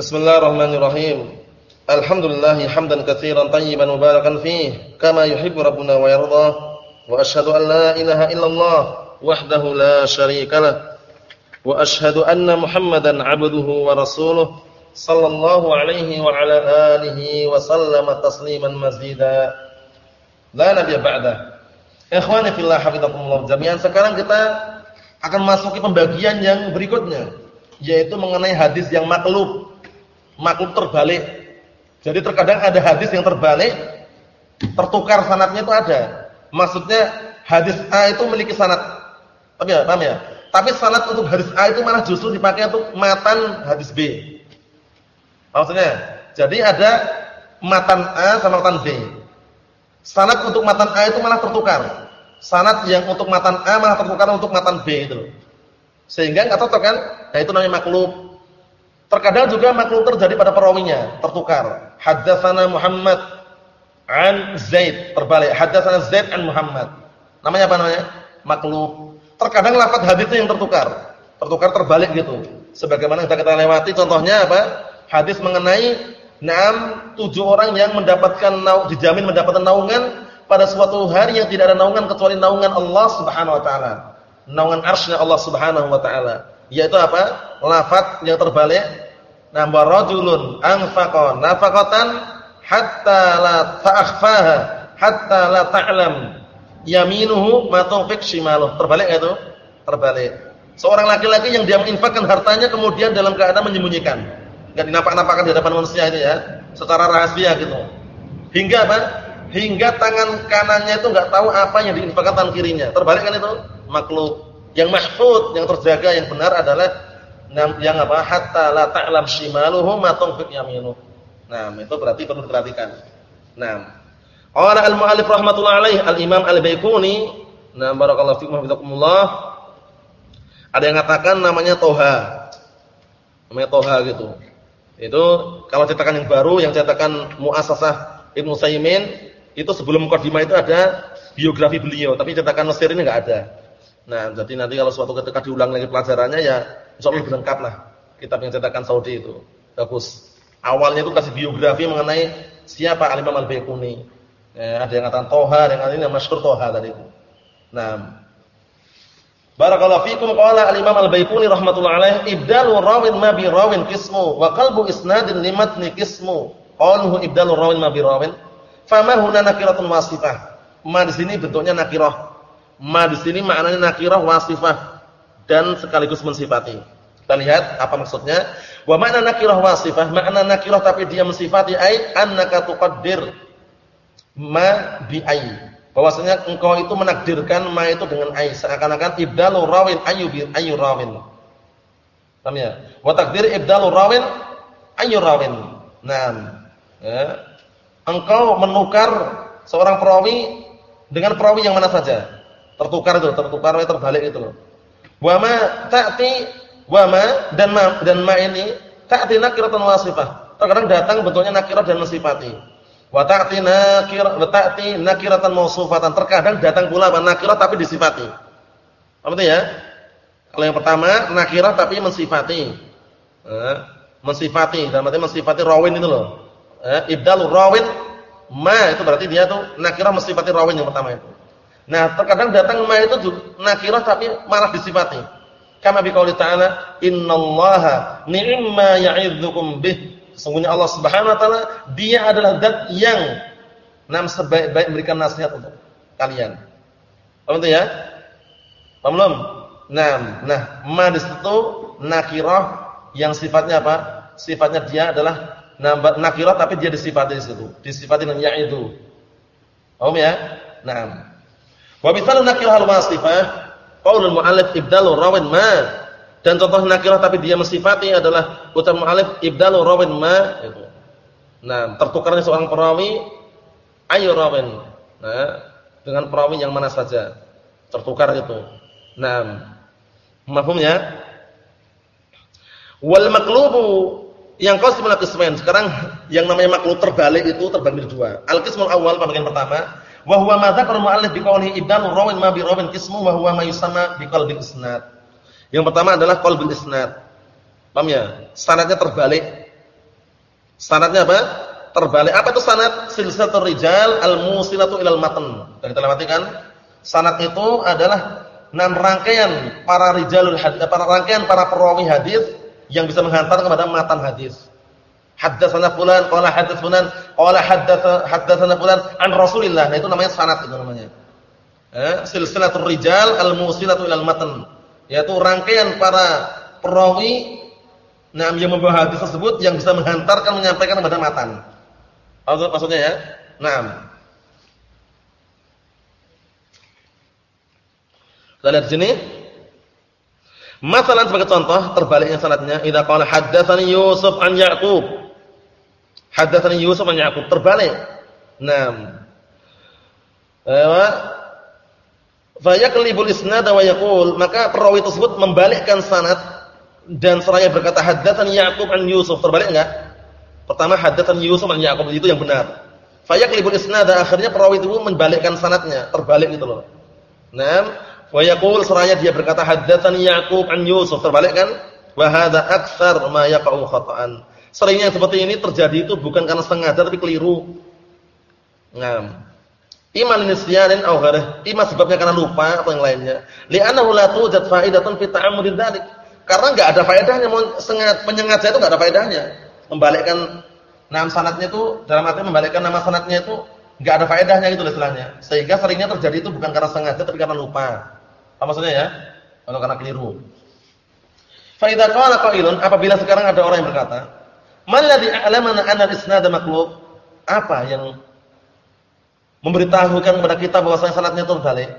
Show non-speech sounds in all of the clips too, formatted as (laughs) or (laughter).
Bismillahirrahmanirrahim. Alhamdulillah hamdan katsiran tayyiban mubarakan fih kama yuhibbu rabbuna wa yarda. Wa asyhadu an la ilaha illallah wahdahu la syarika lah. Wa asyhadu anna Muhammadan 'abduhu wa rasuluh sallallahu alaihi wa ala alihi wa sallama tasliman mazida. La nabiyya ba'da. Ikhwani fillah hafizakumullah jami'an. Sekarang kita akan masuki pembagian yang berikutnya yaitu mengenai hadis yang maklub maklum terbalik. Jadi terkadang ada hadis yang terbalik, tertukar sanatnya itu ada. Maksudnya hadis A itu memiliki sanat. Tapi ya, paham ya? Tapi sanat untuk hadis A itu malah justru dipakai untuk matan hadis B. Maksudnya, jadi ada matan A sama matan B. Sanat untuk matan A itu malah tertukar. Sanat yang untuk matan A malah tertukar untuk matan B itu. Sehingga enggak cocok kan? Nah itu namanya maklub. Terkadang juga maklum terjadi pada perawinya, tertukar. Haddatsana Muhammad an Zaid, terbalik. Haddatsana Zaid an Muhammad. Namanya apa namanya? Maklum. Terkadang lafaz hadisnya yang tertukar. Tertukar terbalik gitu. Sebagaimana kita kita lewati contohnya apa? Hadis mengenai enam tujuh orang yang mendapatkan dijamin mendapatkan naungan pada suatu hari yang tidak ada naungan kecuali naungan Allah Subhanahu wa taala. Naungan arsy Allah Subhanahu wa taala. Yaitu apa? Lafaz yang terbalik Nambah rajulun anfaqa nafaqatan hatta la ta'khfaha hatta la ta'lam yaminuhu ma tunfiq shimaluh. Terbalik itu? Terbalik. Seorang laki-laki yang dia menginfakkan hartanya kemudian dalam keadaan menyembunyikan. Enggak dinapak-napakkan di hadapan manusia itu ya, secara rahasia gitu. Hingga apa? Hingga tangan kanannya itu enggak tahu apa yang diinfakkan tangan kirinya. Terbalik kan itu? Makhluk. Yang mahfud, yang terjaga, yang benar adalah yang apa hatta la ta'lam shimaluhu ma tunfiq yaminuh. Nah, itu berarti perlu diperhatikan. Nah, qala al-mu'allif rahmatullah alaih al-Imam Al-Baiquni, nah barakallahu fikum hafizakumullah. Ada yang mengatakan namanya toha. Namanya toha gitu. Itu kalau cetakan yang baru yang cetakan Muassasah Ibnu Saimin itu sebelum mukadimah itu ada biografi beliau, tapi cetakan Mesir ini enggak ada. Nah, jadi nanti kalau suatu ketika diulang lagi pelajarannya ya insyaallah lengkap lah kitab yang cetakan Saudi itu. Bagus. Awalnya itu kasih biografi mengenai siapa Al-Imam Al-Baiquni. Ya, ada yang katakan Toha, ada yang katakan ini masyhur Toha tadi itu. Nah, Barakallahu fikum qala al-Imam Al-Baiquni rahimatullah alaih ibdalu rawin ma bi rawin qismu wa qalbu isnadin limatni qismu. Qaluhu ibdalu rawin ma bi rawin. Fama huna nakiratun wasifah. Ma di sini bentuknya nakirah. Ma di sini maknanya nakirah wasifah dan sekaligus mensifati. Kita lihat apa maksudnya. Wa makna nakirah wasifah, makna nakirah tapi dia mensifati ai annaka tuqaddir ma bi ai. Bahwasanya engkau itu menakdirkan ma itu dengan ai seakan-akan ibdalu rawin ayu bi ayu rawin. Paham ya? Wa takdir ibdalu rawin ayu rawin. Naam. Ya. Engkau menukar seorang perawi dengan perawi yang mana saja. Tertukar itu, tertukar terbalik itu loh. Wa ma ta'ti wa ma dan ma dan ma ini ta'ti nakiratan wasifah. Terkadang datang bentuknya nakirah dan mensifati. Wa ta'ti nakirah wa ta'ti nakiratan mausufatan. Terkadang datang pula nakirah tapi disifati. Apa itu ya? Kalau yang pertama nakirah tapi mensifati. Eh, mensifati dan berarti mensifati rawin itu loh. Eh, ibdalur rawin ma itu berarti dia tuh nakirah mensifati rawin yang pertama itu. Nah, terkadang datang ma itu nakirah tapi malah disifati. Kama biqauli ta'ala, "Innallaha ni'ma ya'idzukum bih." Sesungguhnya Allah Subhanahu wa taala, Dia adalah zat yang nam sebaik-baik memberikan nasihat untuk kalian. Paham itu ya? Paham belum? Nah, nah, ma di situ nakirah yang sifatnya apa? Sifatnya dia adalah nakirah tapi dia disifati di situ. Disifati dengan ya'idu. Paham ya? Nah, Wa misalun nakirah al-wasifah qaulul mu'allif ibdalu rawin ma. Dan contoh nakirah tapi dia mensifati adalah ucapan mu'allif ibdalu rawin ma. Nah, tertukarnya seorang perawi ayu rawin. Nah, dengan perawi yang mana saja tertukar itu. Nah, mafhumnya? Wal maqlubu yang qasimul qismain. Sekarang yang namanya maklub terbalik itu terbagi dua. Al-qismul awal pembagian pertama Wa huwa ma dzakara mu'allif bi qawlihi ibdalu rawin ma bi rawin qismu wa huwa ma yusamma bi qalbil isnad. Yang pertama adalah qalbul isnad. Paham ya? Sanadnya terbalik. Sanadnya apa? Terbalik. Apa itu sanad? Silsilatul rijal al-musilatu ilal matan. Dan kita lewati kan? Sanad itu adalah enam rangkaian para rijalul hadis, para rangkaian para perawi hadis yang bisa menghantar kepada matan hadis. Haddatsana fulan qala hadats fulan qala haddatsa haddatsana fulan an Rasulillah. Nah itu namanya sanad itu namanya. Eh, silsilatul rijal al-musilatu ilal matan. Yaitu rangkaian para perawi Nah, yang membawa hadis tersebut yang bisa menghantarkan menyampaikan kepada matan. Maksudnya ya? Nah. Kita lihat sini. Masalah sebagai contoh terbaliknya sanadnya idza qala haddatsani Yusuf an Yaqub. Haddatsani Yusuf an Yaqub terbalik. Naam. Ewa fa yaqlibul isnad wa yaqul maka perawi tersebut membalikkan sanad dan seraya berkata haddatsan Yaqub an Yusuf terbalik enggak? Pertama haddatsan Yusuf an Yaqub itu yang benar. Fayaqlibul isnad akhirnya perawi itu membalikkan sanatnya, terbalik gitu loh. Naam, wa yaqul seraya dia berkata haddatsan Yaqub an Yusuf terbalik kan? Wa hadza aktsar ma yaqa'u khata'an. Seringnya seperti ini terjadi itu bukan karena sengaja tapi keliru. Naam. Iman nisyanin aw ghairih. Iman sebabnya karena lupa atau yang lainnya. Li'annahu la tujad fa'idatun fi ta'ammudin dzalik. Karena nggak ada faedahnya, sengat menyengaja itu nggak ada faedahnya. Membalikkan nama sanatnya itu dalam arti membalikkan nama sanatnya itu nggak ada faedahnya gitu istilahnya. Sehingga seringnya terjadi itu bukan karena sengaja tapi karena lupa. Apa maksudnya ya? Atau karena keliru. Fa idza qala qailun apabila sekarang ada orang yang berkata, "Man ladzi a'lamana anna al-isnad maqlub?" Apa yang memberitahukan kepada kita bahwa sanatnya itu terbalik?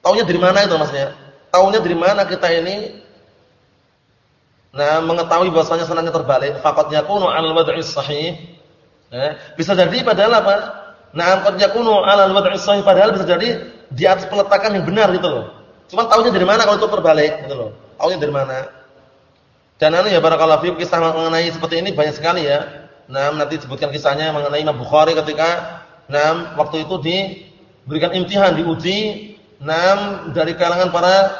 Taunya dari mana itu maksudnya? Taunya dari mana kita ini Nah, mengetahui bahwasanya sanadnya terbalik, faqad yakunu 'alal wad'i sahih. Eh, bisa jadi padahal apa? Nah, qad yakunu 'alal wad'i sahih padahal bisa jadi di atas peletakan yang benar gitu loh. Cuman tahunya dari mana kalau itu terbalik gitu loh. Tahunya dari mana? Dan anu ya barakallahu fiik kisah mengenai seperti ini banyak sekali ya. Nah, nanti sebutkan kisahnya mengenai Imam Bukhari ketika nah waktu itu diberikan imtihan, diuji nah dari kalangan para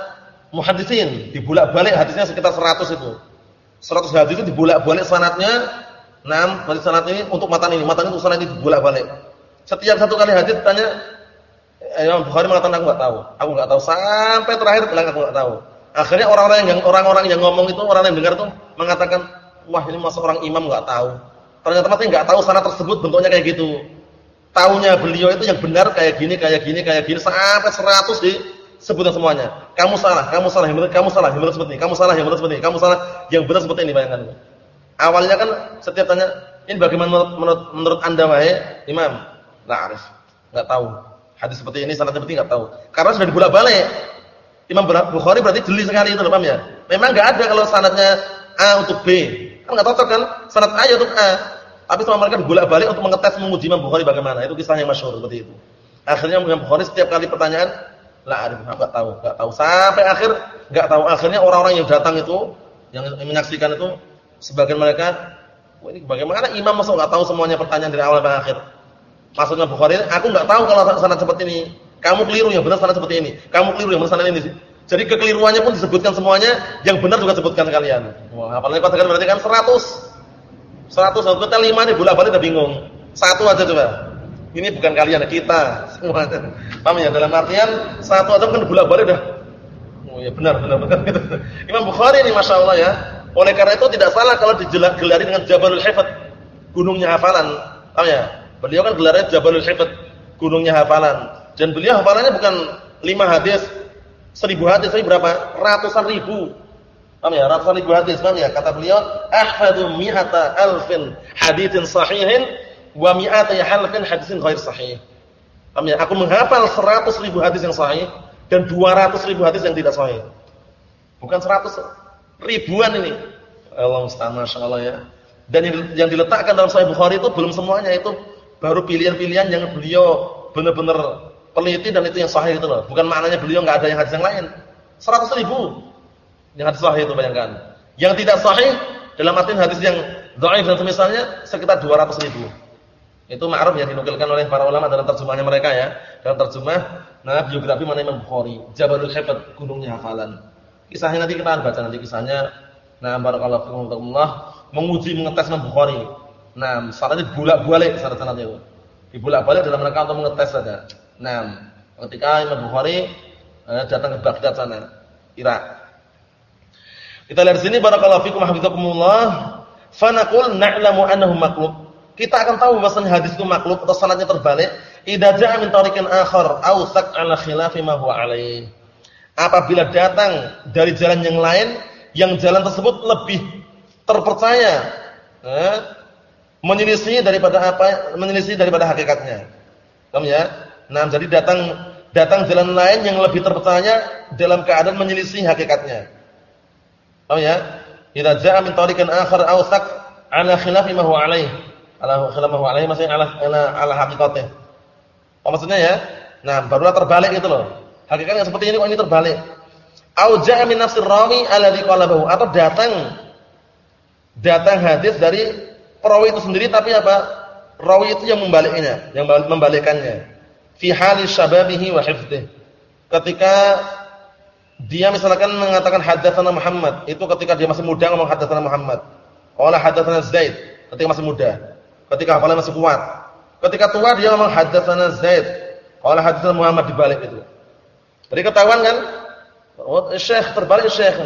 muhaddisin, dibulak-balik hadisnya sekitar 100 itu. 100 hadis itu dibulak-balik sanatnya. Nah, berarti sanad ini untuk matan ini, matan itu sanad ini dibulak-balik. Setiap satu kali hadis tanya eh, Imam Bukhari mengatakan aku enggak tahu. Aku enggak tahu sampai terakhir bilang aku enggak tahu. Akhirnya orang-orang yang orang-orang yang ngomong itu, orang yang dengar itu mengatakan, "Wah, ini masa orang imam enggak tahu." Ternyata masih enggak tahu sanad tersebut bentuknya kayak gitu. Taunya beliau itu yang benar kayak gini, kayak gini, kayak gini sampai 100 di sebutkan semuanya. Kamu salah, kamu salah, yang benar kamu salah, yang benar seperti ini. Kamu salah, yang benar seperti ini. Kamu salah, yang benar seperti ini bayangkan. Awalnya kan setiap tanya, ini bagaimana menurut menurut, menurut Anda wahai Imam? Enggak arif, enggak tahu. Hadis seperti ini sanad seperti enggak tahu. Karena sudah dibolak-balik. Imam Bukhari berarti jeli sekali itu, paham ya? Memang enggak ada kalau sanadnya A untuk B. Kan enggak cocok kan? Sanad A ya untuk A. Tapi sama mereka bolak-balik untuk mengetes menguji Imam Bukhari bagaimana. Itu kisah yang masyhur seperti itu. Akhirnya Imam Bukhari setiap kali pertanyaan La arif, enggak tahu, enggak tahu. Sampai akhir enggak tahu. Akhirnya orang-orang yang datang itu yang menyaksikan itu sebagian mereka Wah, ini bagaimana imam masuk enggak tahu semuanya pertanyaan dari awal sampai akhir. Maksudnya Bukhari, aku enggak tahu kalau sanad seperti ini. Kamu keliru yang benar sanad seperti ini. Kamu keliru yang benar sanad ini. Jadi kekeliruannya pun disebutkan semuanya, yang benar juga disebutkan sekalian. Wah, apalagi katakan berarti kan 100. 100 kalau kita 5 nih bola-balik udah bingung. Satu aja coba. Ini bukan kalian, kita semua. Paham ya? Dalam artian satu atau kan bolak-balik dah. Oh ya benar, benar, benar. (laughs) Imam Bukhari ini Masya Allah ya. Oleh karena itu tidak salah kalau digelari dengan Jabalul Hifat, gunungnya hafalan. Paham ya? Beliau kan gelarnya Jabalul Hifat, gunungnya hafalan. Dan beliau hafalannya bukan lima hadis, seribu hadis, tapi berapa? Ratusan ribu. Paham ya? Ratusan ribu hadis, paham ya? Kata beliau, ahfadu mi'ata alfin hadithin sahihin wa mi'ati halfin hadisin ghair sahih. Paham ya? Aku menghafal 100 ribu hadis yang sahih dan 200 ribu hadis yang tidak sahih. Bukan 100 ribuan ini. Allah musta'an masyaallah ya. Dan yang, yang diletakkan dalam Sahih Bukhari itu belum semuanya itu baru pilihan-pilihan yang beliau benar-benar peliti dan itu yang sahih itu loh. Bukan maknanya beliau enggak ada yang hadis yang lain. 100 ribu yang hadis sahih itu bayangkan. Yang tidak sahih dalam arti hadis yang dhaif dan semisalnya sekitar 200 ribu. Itu ma'ruf yang dinukilkan oleh para ulama dalam terjemahannya mereka ya. Dalam terjemah nah biografi mana Imam Bukhari, Jabalul Hifat, gunungnya hafalan. Kisahnya nanti kita akan baca nanti kisahnya. Nah, barakallahu fikum Allah menguji mengetes Imam Bukhari. Nah, sanadnya bolak-balik sanad-sanadnya itu. Dibolak-balik dalam rangka untuk mengetes saja. Nah, ketika Imam Bukhari eh, datang ke Baghdad sana, Irak. Kita lihat sini barakallahu fikum hafizakumullah. Fa naqul na'lamu annahu maqlub. Kita akan tahu bahwasanya hadis itu maklub atau sanadnya terbalik idza ja'a min tariqin akhar aw ala khilafi ma huwa alaih. Apabila datang dari jalan yang lain yang jalan tersebut lebih terpercaya eh, menyelisih daripada apa menyelisih daripada hakikatnya. Paham ya? Nah, jadi datang datang jalan lain yang lebih terpercaya dalam keadaan menyelisih hakikatnya. Paham ya? Idza ja'a min tariqin akhar aw ala khilafi ma huwa alaih. Ala khilafi ma huwa alaih maksudnya ala ala, ala hakikatnya. Oh, maksudnya ya? Nah, barulah terbalik itu loh. Hakikatnya seperti ini kok ini terbalik. Au ja'a min nafsir rawi alladhi qalabahu atau datang datang hadis dari perawi itu sendiri tapi apa? Rawi itu yang membaliknya, yang membalikkannya. Fi hali syababihi wa hifdhihi. Ketika dia misalkan mengatakan haddatsana Muhammad, itu ketika dia masih muda ngomong haddatsana Muhammad. Qala haddatsana Zaid, ketika masih muda. Ketika hafalan masih kuat. Ketika tua dia ngomong haddatsana Zaid. Qala haddatsana Muhammad dibalik itu. Jadi ketahuan kan? Oh, syekh terbalik syekh.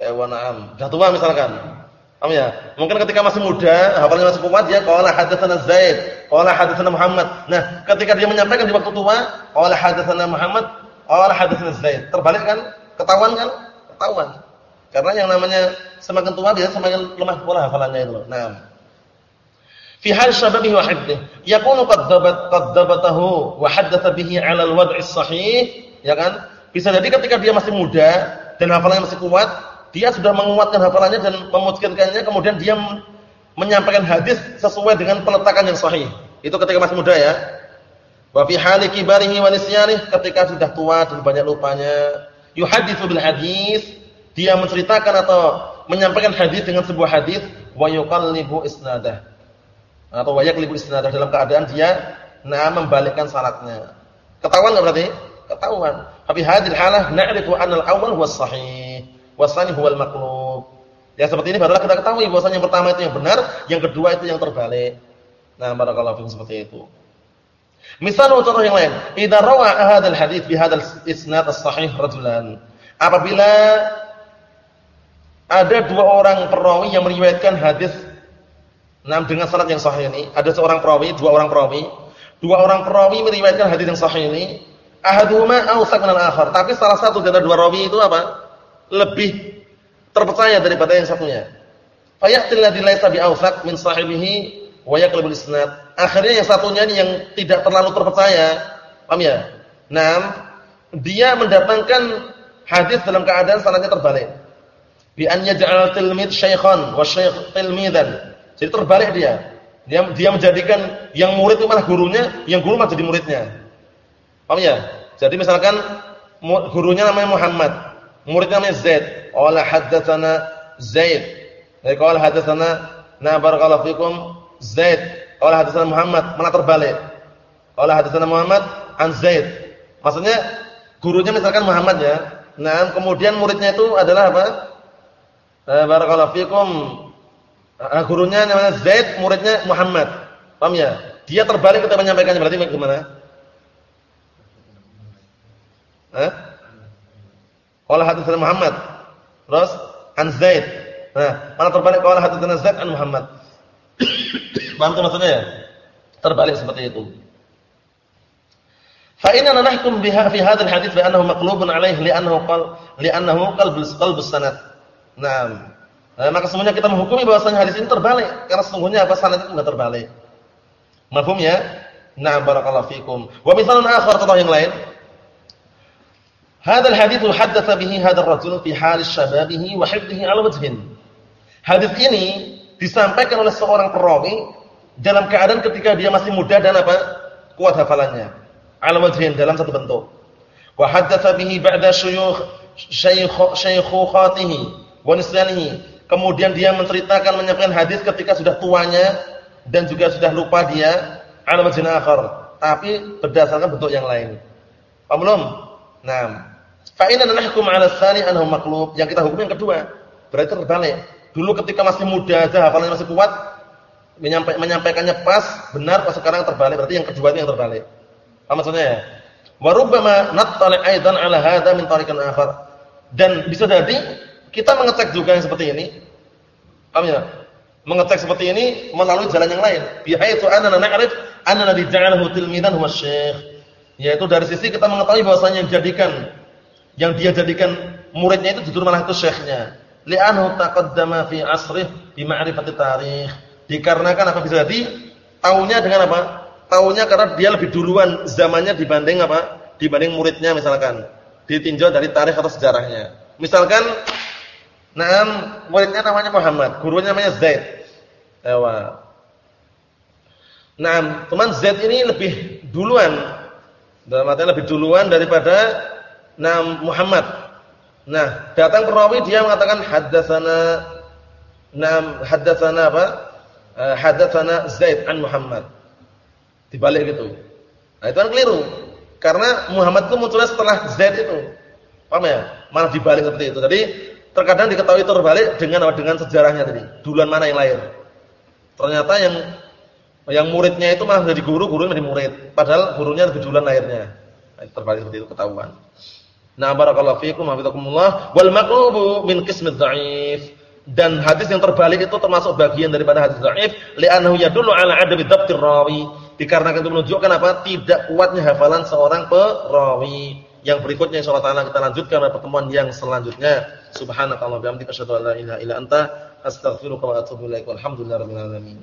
Eh wa na'am. Sudah tua misalkan. Paham ya? Mungkin ketika masih muda, hafalannya masih kuat dia qala hadatsana Zaid, qala hadatsana Muhammad. Nah, ketika dia menyampaikan di waktu tua, qala hadatsana Muhammad, qala hadatsana Zaid. Terbalik kan? Ketahuan kan? Ketahuan. Karena yang namanya semakin tua dia semakin lemah pula hafalannya itu. Nah. Fi hal syababihi wa hifdhihi, yakunu qad dabat qad dabatahu wa haddatsa bihi 'ala al-wad'i sahih, ya kan? Bisa jadi ketika dia masih muda dan hafalannya masih kuat, dia sudah menguatkan hafalannya dan memutuskannya, kemudian dia menyampaikan hadis sesuai dengan peletakan yang sahih. Itu ketika masih muda ya. Wa fi hali kibarihi wa ketika sudah tua dan banyak lupanya, yuhaditsu bil hadis, dia menceritakan atau menyampaikan hadis dengan sebuah hadis wa yuqallibu isnadah. Atau wa yaqlibu isnadah dalam keadaan dia nah membalikkan syaratnya. Ketahuan enggak berarti? Ketahuan. Tapi hadil halah na'rifu anna al-awwal huwa sahih, wasani huwal maqlub. Ya seperti ini barulah kita ketahui bahwasanya yang pertama itu yang benar, yang kedua itu yang terbalik. Nah, barakallahu fikum seperti itu. Misal contoh yang lain, idza rawa hadzal hadits bi hadzal isnad as-sahih rajulan. Apabila ada dua orang perawi yang meriwayatkan hadis nah dengan sanad yang sahih ini, ada seorang perawi, dua orang perawi, dua orang perawi meriwayatkan hadis yang sahih ini, ahaduhuma awsaq min al-akhar. Tapi salah satu dari dua rawi itu apa? Lebih terpercaya daripada yang satunya. Fayatil ladzi laisa bi awsaq min sahibihi wa yaqlibul isnad. Akhirnya yang satunya ini yang tidak terlalu terpercaya. Paham ya? Naam, dia mendatangkan hadis dalam keadaan sanadnya terbalik. Bi an yaj'al tilmid syaikhan wa syaikh tilmidan. Jadi terbalik dia. Dia dia menjadikan yang murid itu malah gurunya, yang guru malah jadi muridnya. Paham ya? Jadi misalkan gurunya namanya Muhammad, muridnya namanya Zaid. Qala haddatsana Zaid. Jadi qala haddatsana na barakallahu fikum Zaid. Qala haddatsana Muhammad, mana terbalik. Qala haddatsana Muhammad an Zaid. Maksudnya gurunya misalkan Muhammad ya. Nah, kemudian muridnya itu adalah apa? Eh, barakallahu fikum. Uh, gurunya namanya Zaid, muridnya Muhammad. Paham ya? Dia terbalik ketika menyampaikannya berarti bagaimana? Eh? Qala hadatsana Muhammad. Terus an Zaid. Nah, mana terbalik qala hadatsana Zaid an Muhammad. (coughs) Paham tuh maksudnya ya? Terbalik seperti itu. Fa inna nahkum biha fi hadzal hadits bi annahu maqlubun alaih li'annahu qal li'annahu qalbus qalbus sanad. Naam. Nah, maka semuanya kita menghukumi bahwasanya hadis ini terbalik karena sesungguhnya apa sanad itu enggak terbalik. Mafhum ya? Nah, barakallahu fikum. Wa misalun akhar contoh yang lain. Hadal hadits haddatsa bihi hadzal rajul fi hal syababihi wa hifdhihi ala wajhin. Hadis ini disampaikan oleh seorang perawi dalam keadaan ketika dia masih muda dan apa? kuat hafalannya. Ala wajhin dalam satu bentuk. Wa haddatsa bihi ba'da syuyukh syaykhukhatihi wa nisyanihi. Kemudian dia menceritakan menyampaikan hadis ketika sudah tuanya dan juga sudah lupa dia ala wajhin akhar, tapi berdasarkan bentuk yang lain. Paham belum? Nah, Fa inna nahkum 'ala tsani annahu maqlub. Yang kita hukum yang kedua. Berarti terbalik. Dulu ketika masih muda aja hafalannya masih kuat, menyampaikannya pas, benar, pas sekarang terbalik, berarti yang kedua itu yang terbalik. Apa maksudnya ya? Wa rubbama nattali aidan ala hadha min tariqin akhar. Dan bisa jadi kita mengecek juga yang seperti ini. Paham ya? Mengecek seperti ini melalui jalan yang lain. Bihaitsu anna na'rif anna alladhi ja'alahu tilmidan huwa syekh. Yaitu dari sisi kita mengetahui bahwasanya yang jadikan yang dia jadikan muridnya itu justru malah itu syekhnya. Li'anhu taqaddama fi asrih bi ma'rifati tarikh. Dikarenakan apa bisa jadi? Taunya dengan apa? Taunya karena dia lebih duluan zamannya dibanding apa? Dibanding muridnya misalkan. Ditinjau dari tarikh atau sejarahnya. Misalkan nah muridnya namanya Muhammad, gurunya namanya Zaid. Ewa. Nah, teman Zaid ini lebih duluan dalam artian lebih duluan daripada Nah Muhammad. Nah, datang perawi dia mengatakan haddatsana Nam haddatsana apa? Uh, haddatsana Zaid an Muhammad. Dibalik gitu. Nah, itu kan keliru. Karena Muhammad itu munculnya setelah Zaid itu. Paham ya? Malah dibalik seperti itu. Jadi terkadang diketahui terbalik dengan? Dengan sejarahnya tadi. Duluan mana yang lahir. Ternyata yang yang muridnya itu malah jadi guru, gurunya menjadi murid. Padahal gurunya lebih duluan lahirnya. Nah, terbalik seperti itu ketahuan. Nah, barakallahu fiikum hafizakumullah wal maqlubu min qismi dhaif. Dan hadis yang terbalik itu termasuk bagian daripada hadis dhaif li'annahu yadullu ala adami dhabtir rawi. Dikarenakan itu menunjukkan apa? Tidak kuatnya hafalan seorang perawi. Yang berikutnya insyaallah taala kita lanjutkan pada pertemuan yang selanjutnya. Subhanakallahumma bihamdika asyhadu an la ilaha illa anta astaghfiruka wa atubu ilaik. Walhamdulillahirabbil alamin.